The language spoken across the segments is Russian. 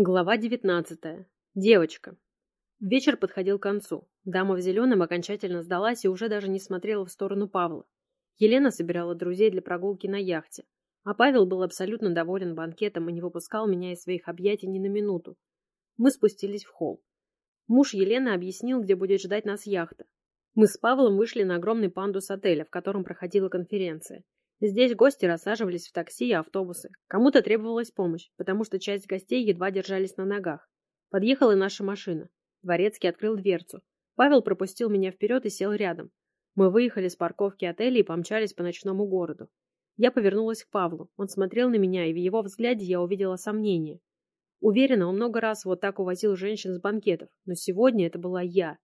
Глава девятнадцатая. Девочка. Вечер подходил к концу. Дама в зеленом окончательно сдалась и уже даже не смотрела в сторону Павла. Елена собирала друзей для прогулки на яхте. А Павел был абсолютно доволен банкетом и не выпускал меня из своих объятий ни на минуту. Мы спустились в холл. Муж Елены объяснил, где будет ждать нас яхта. Мы с Павлом вышли на огромный пандус отеля, в котором проходила конференция. Здесь гости рассаживались в такси и автобусы. Кому-то требовалась помощь, потому что часть гостей едва держались на ногах. Подъехала наша машина. Дворецкий открыл дверцу. Павел пропустил меня вперед и сел рядом. Мы выехали с парковки отеля и помчались по ночному городу. Я повернулась к Павлу. Он смотрел на меня, и в его взгляде я увидела сомнение. Уверена, он много раз вот так увозил женщин с банкетов, но сегодня это была я.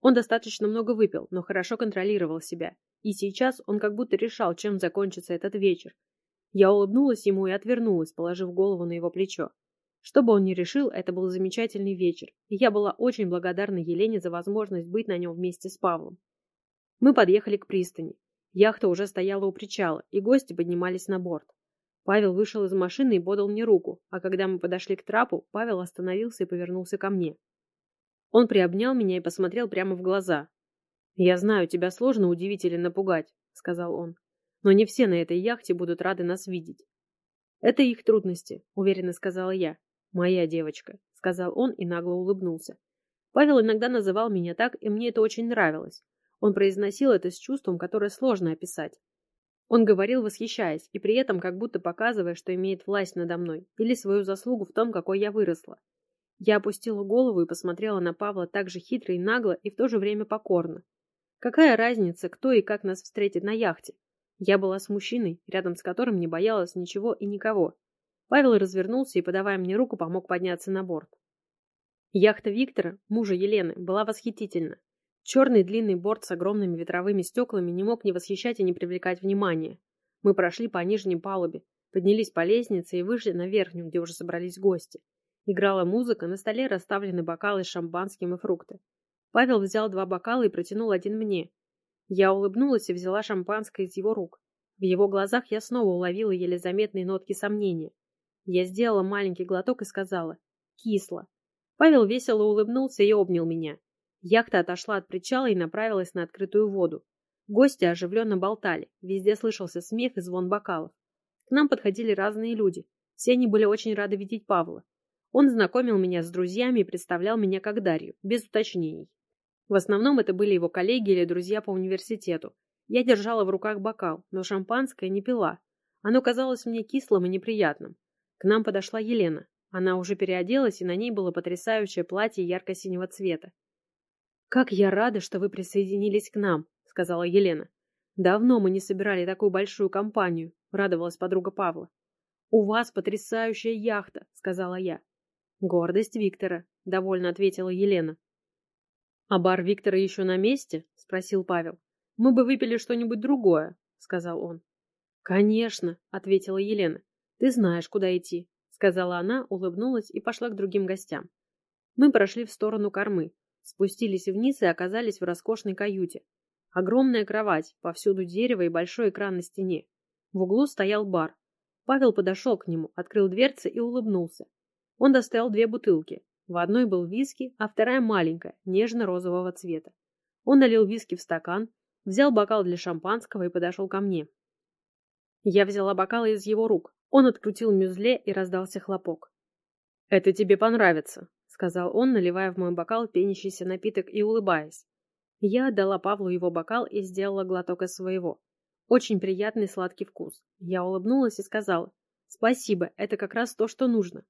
Он достаточно много выпил, но хорошо контролировал себя. И сейчас он как будто решал, чем закончится этот вечер. Я улыбнулась ему и отвернулась, положив голову на его плечо. Что бы он ни решил, это был замечательный вечер, и я была очень благодарна Елене за возможность быть на нем вместе с Павлом. Мы подъехали к пристани. Яхта уже стояла у причала, и гости поднимались на борт. Павел вышел из машины и подал мне руку, а когда мы подошли к трапу, Павел остановился и повернулся ко мне. Он приобнял меня и посмотрел прямо в глаза, «Я знаю, тебя сложно удивить или напугать», — сказал он. «Но не все на этой яхте будут рады нас видеть». «Это их трудности», — уверенно сказала я. «Моя девочка», — сказал он и нагло улыбнулся. Павел иногда называл меня так, и мне это очень нравилось. Он произносил это с чувством, которое сложно описать. Он говорил, восхищаясь, и при этом как будто показывая, что имеет власть надо мной, или свою заслугу в том, какой я выросла. Я опустила голову и посмотрела на Павла так же хитро и нагло, и в то же время покорно. Какая разница, кто и как нас встретит на яхте? Я была с мужчиной, рядом с которым не боялась ничего и никого. Павел развернулся и, подавая мне руку, помог подняться на борт. Яхта Виктора, мужа Елены, была восхитительна. Черный длинный борт с огромными ветровыми стеклами не мог не восхищать и не привлекать внимания. Мы прошли по нижней палубе, поднялись по лестнице и вышли на верхнюю, где уже собрались гости. Играла музыка, на столе расставлены бокалы с шампанским и фрукты. Павел взял два бокала и протянул один мне. Я улыбнулась и взяла шампанское из его рук. В его глазах я снова уловила еле заметные нотки сомнения. Я сделала маленький глоток и сказала «Кисло». Павел весело улыбнулся и обнял меня. Яхта отошла от причала и направилась на открытую воду. Гости оживленно болтали, везде слышался смех и звон бокалов. К нам подходили разные люди. Все они были очень рады видеть Павла. Он знакомил меня с друзьями и представлял меня как Дарью, без уточнений. В основном это были его коллеги или друзья по университету. Я держала в руках бокал, но шампанское не пила. Оно казалось мне кислым и неприятным. К нам подошла Елена. Она уже переоделась, и на ней было потрясающее платье ярко-синего цвета. «Как я рада, что вы присоединились к нам», — сказала Елена. «Давно мы не собирали такую большую компанию», — радовалась подруга Павла. «У вас потрясающая яхта», — сказала я. «Гордость Виктора», — довольно ответила Елена. «А бар Виктора еще на месте?» — спросил Павел. «Мы бы выпили что-нибудь другое», — сказал он. «Конечно», — ответила Елена. «Ты знаешь, куда идти», — сказала она, улыбнулась и пошла к другим гостям. Мы прошли в сторону кормы, спустились вниз и оказались в роскошной каюте. Огромная кровать, повсюду дерево и большой экран на стене. В углу стоял бар. Павел подошел к нему, открыл дверцы и улыбнулся. Он достал две бутылки, в одной был виски, а вторая маленькая, нежно-розового цвета. Он налил виски в стакан, взял бокал для шампанского и подошел ко мне. Я взяла бокал из его рук. Он открутил мюзле и раздался хлопок. «Это тебе понравится», — сказал он, наливая в мой бокал пенящийся напиток и улыбаясь. Я отдала Павлу его бокал и сделала глоток из своего. Очень приятный сладкий вкус. Я улыбнулась и сказала, «Спасибо, это как раз то, что нужно.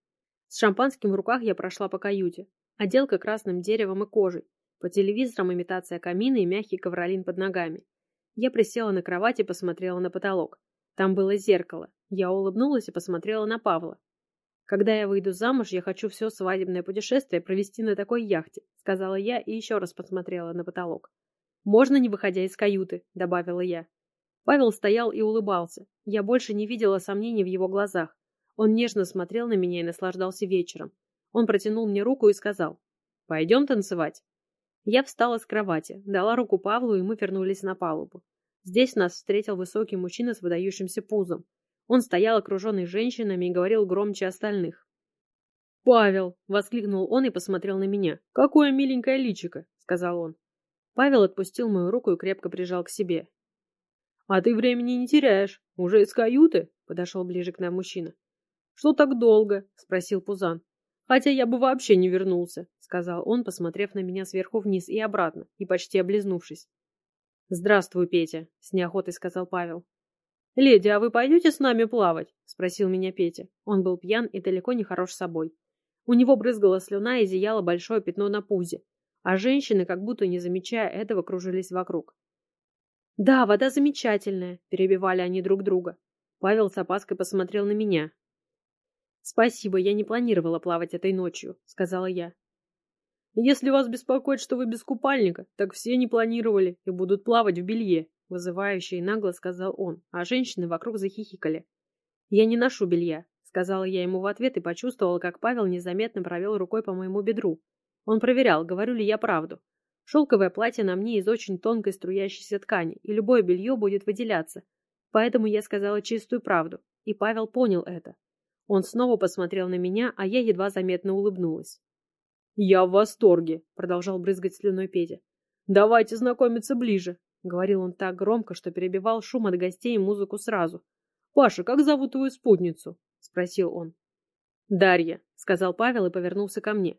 С шампанским в руках я прошла по каюте. Отделка красным деревом и кожей. По телевизорам имитация камина и мягкий ковролин под ногами. Я присела на кровать и посмотрела на потолок. Там было зеркало. Я улыбнулась и посмотрела на Павла. «Когда я выйду замуж, я хочу все свадебное путешествие провести на такой яхте», сказала я и еще раз посмотрела на потолок. «Можно не выходя из каюты», добавила я. Павел стоял и улыбался. Я больше не видела сомнений в его глазах. Он нежно смотрел на меня и наслаждался вечером. Он протянул мне руку и сказал «Пойдем танцевать». Я встала с кровати, дала руку Павлу, и мы вернулись на палубу. Здесь нас встретил высокий мужчина с выдающимся пузом. Он стоял окруженный женщинами и говорил громче остальных. «Павел!» — воскликнул он и посмотрел на меня. «Какое миленькое личико!» — сказал он. Павел отпустил мою руку и крепко прижал к себе. «А ты времени не теряешь. Уже из каюты?» — подошел ближе к нам мужчина. «Что так долго?» — спросил Пузан. «Хотя я бы вообще не вернулся», — сказал он, посмотрев на меня сверху вниз и обратно, и почти облизнувшись. «Здравствуй, Петя», — с неохотой сказал Павел. «Леди, а вы пойдете с нами плавать?» — спросил меня Петя. Он был пьян и далеко не хорош собой. У него брызгала слюна и зияло большое пятно на пузе, а женщины, как будто не замечая этого, кружились вокруг. «Да, вода замечательная», — перебивали они друг друга. Павел с опаской посмотрел на меня. «Спасибо, я не планировала плавать этой ночью», — сказала я. «Если вас беспокоит, что вы без купальника, так все не планировали и будут плавать в белье», — вызывающе и нагло сказал он, а женщины вокруг захихикали. «Я не ношу белья», — сказала я ему в ответ и почувствовала, как Павел незаметно провел рукой по моему бедру. Он проверял, говорю ли я правду. Шелковое платье на мне из очень тонкой струящейся ткани, и любое белье будет выделяться. Поэтому я сказала чистую правду, и Павел понял это. Он снова посмотрел на меня, а я едва заметно улыбнулась. «Я в восторге», — продолжал брызгать слюной Петя. «Давайте знакомиться ближе», — говорил он так громко, что перебивал шум от гостей и музыку сразу. «Паша, как зовут твою спутницу?» — спросил он. «Дарья», — сказал Павел и повернулся ко мне.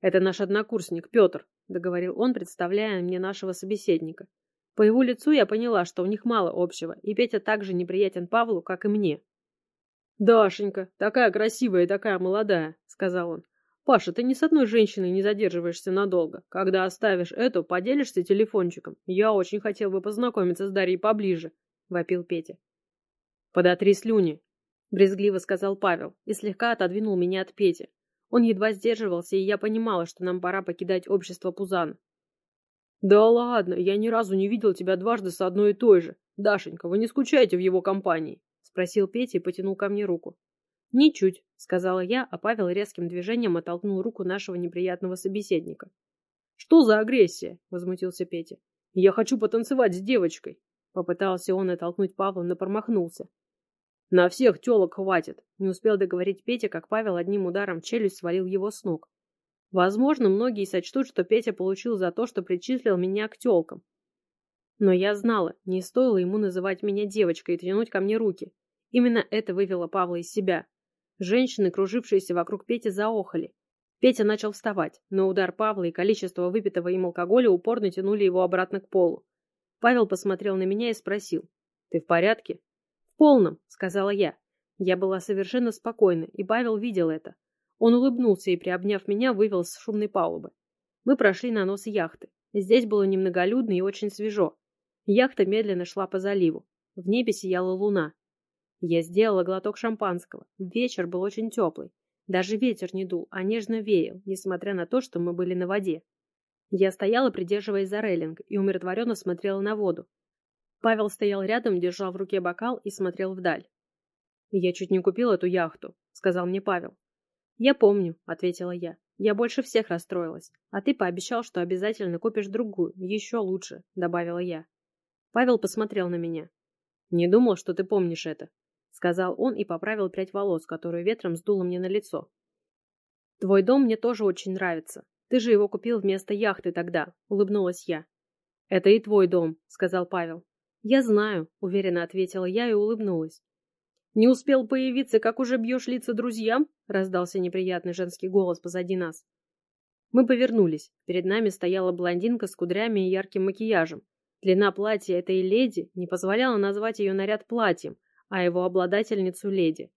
«Это наш однокурсник, Петр», — договорил он, представляя мне нашего собеседника. По его лицу я поняла, что у них мало общего, и Петя так же неприятен Павлу, как и мне. «Дашенька, такая красивая и такая молодая», — сказал он. «Паша, ты ни с одной женщиной не задерживаешься надолго. Когда оставишь эту, поделишься телефончиком. Я очень хотел бы познакомиться с Дарьей поближе», — вопил Петя. «Подотри слюни», — брезгливо сказал Павел и слегка отодвинул меня от Пети. Он едва сдерживался, и я понимала, что нам пора покидать общество Пузан. «Да ладно, я ни разу не видел тебя дважды с одной и той же. Дашенька, вы не скучаете в его компании?» Спросил Петя и потянул ко мне руку. «Ничуть», — сказала я, а Павел резким движением оттолкнул руку нашего неприятного собеседника. «Что за агрессия?» — возмутился Петя. «Я хочу потанцевать с девочкой!» Попытался он оттолкнуть Павла, но промахнулся. «На всех телок хватит!» Не успел договорить Петя, как Павел одним ударом челюсть свалил его с ног. Возможно, многие сочтут, что Петя получил за то, что причислил меня к телкам. Но я знала, не стоило ему называть меня девочкой и тянуть ко мне руки. Именно это вывело Павла из себя. Женщины, кружившиеся вокруг Пети, заохали. Петя начал вставать, но удар Павла и количество выпитого им алкоголя упорно тянули его обратно к полу. Павел посмотрел на меня и спросил. «Ты в порядке?» «В полном», — сказала я. Я была совершенно спокойна, и Павел видел это. Он улыбнулся и, приобняв меня, вывел с шумной палубы. Мы прошли на нос яхты. Здесь было немноголюдно и очень свежо. Яхта медленно шла по заливу. В небе сияла луна. Я сделала глоток шампанского. Вечер был очень теплый. Даже ветер не дул, а нежно веял, несмотря на то, что мы были на воде. Я стояла, придерживаясь за рейлинг, и умиротворенно смотрела на воду. Павел стоял рядом, держал в руке бокал и смотрел вдаль. «Я чуть не купил эту яхту», — сказал мне Павел. «Я помню», — ответила я. «Я больше всех расстроилась. А ты пообещал, что обязательно купишь другую, еще лучше», — добавила я. Павел посмотрел на меня. «Не думал, что ты помнишь это», сказал он и поправил прядь волос, которую ветром сдуло мне на лицо. Твой дом мне тоже очень нравится. Ты же его купил вместо яхты тогда, улыбнулась я. Это и твой дом, сказал Павел. Я знаю, уверенно ответила я и улыбнулась. Не успел появиться, как уже бьешь лица друзьям? раздался неприятный женский голос позади нас. Мы повернулись. Перед нами стояла блондинка с кудрями и ярким макияжем. Длина платья этой леди не позволяла назвать ее наряд платьем, а его обладательницу леди.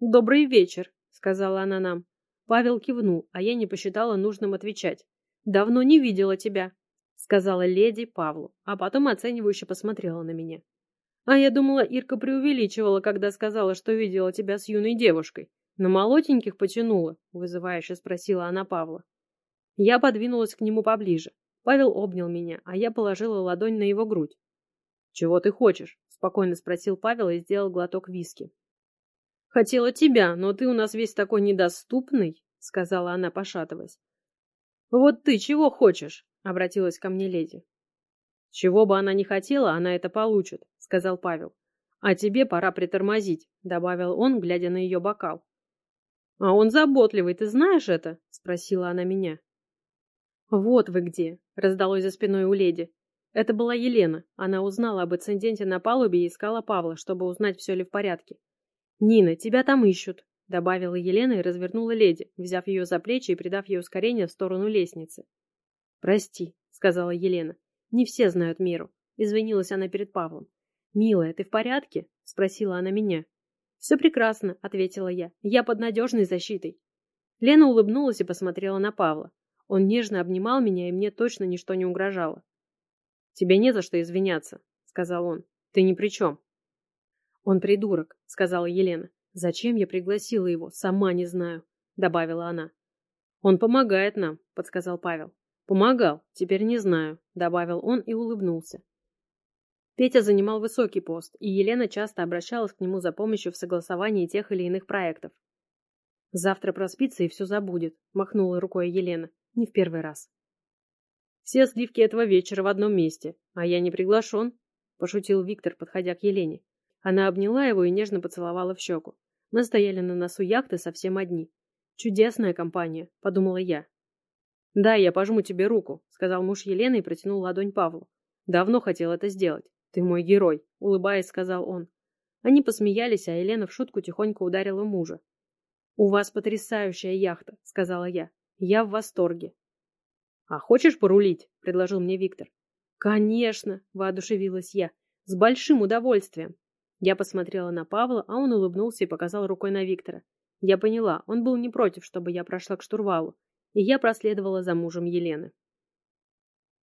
«Добрый вечер», — сказала она нам. Павел кивнул, а я не посчитала нужным отвечать. «Давно не видела тебя», — сказала леди Павлу, а потом оценивающе посмотрела на меня. «А я думала, Ирка преувеличивала, когда сказала, что видела тебя с юной девушкой. На молоденьких потянула?» — вызывающе спросила она Павла. Я подвинулась к нему поближе. Павел обнял меня, а я положила ладонь на его грудь. «Чего ты хочешь?» Спокойно спросил Павел и сделал глоток виски. Хотела тебя, но ты у нас весь такой недоступный, сказала она, пошатываясь. Вот ты чего хочешь? обратилась ко мне леди. Чего бы она ни хотела, она это получит, сказал Павел. А тебе пора притормозить, добавил он, глядя на ее бокал. «А он заботливый, ты знаешь это?» — спросила она меня. «Вот вы где!» — раздалось за спиной у леди. Это была Елена. Она узнала об инциденте на палубе и искала Павла, чтобы узнать, все ли в порядке. «Нина, тебя там ищут», — добавила Елена и развернула леди, взяв ее за плечи и придав ей ускорение в сторону лестницы. «Прости», — сказала Елена. «Не все знают меру». Извинилась она перед Павлом. «Милая, ты в порядке?» — спросила она меня. «Все прекрасно», — ответила я. «Я под надежной защитой». Лена улыбнулась и посмотрела на Павла. Он нежно обнимал меня, и мне точно ничто не угрожало. «Тебе не за что извиняться», — сказал он. «Ты ни при чем». «Он придурок», — сказала Елена. «Зачем я пригласила его, сама не знаю», — добавила она. «Он помогает нам», — подсказал Павел. «Помогал, теперь не знаю», — добавил он и улыбнулся. Петя занимал высокий пост, и Елена часто обращалась к нему за помощью в согласовании тех или иных проектов. «Завтра проспится и все забудет», — махнула рукой Елена. «Не в первый раз». «Все сливки этого вечера в одном месте, а я не приглашен», — пошутил Виктор, подходя к Елене. Она обняла его и нежно поцеловала в щеку. Мы стояли на носу яхты совсем одни. «Чудесная компания», — подумала я. «Да, я пожму тебе руку», — сказал муж Елены и протянул ладонь Павлу. «Давно хотел это сделать. Ты мой герой», — улыбаясь, сказал он. Они посмеялись, а Елена в шутку тихонько ударила мужа. «У вас потрясающая яхта», — сказала я. «Я в восторге». «А хочешь порулить?» — предложил мне Виктор. «Конечно!» — воодушевилась я. «С большим удовольствием!» Я посмотрела на Павла, а он улыбнулся и показал рукой на Виктора. Я поняла, он был не против, чтобы я прошла к штурвалу, и я проследовала за мужем Елены.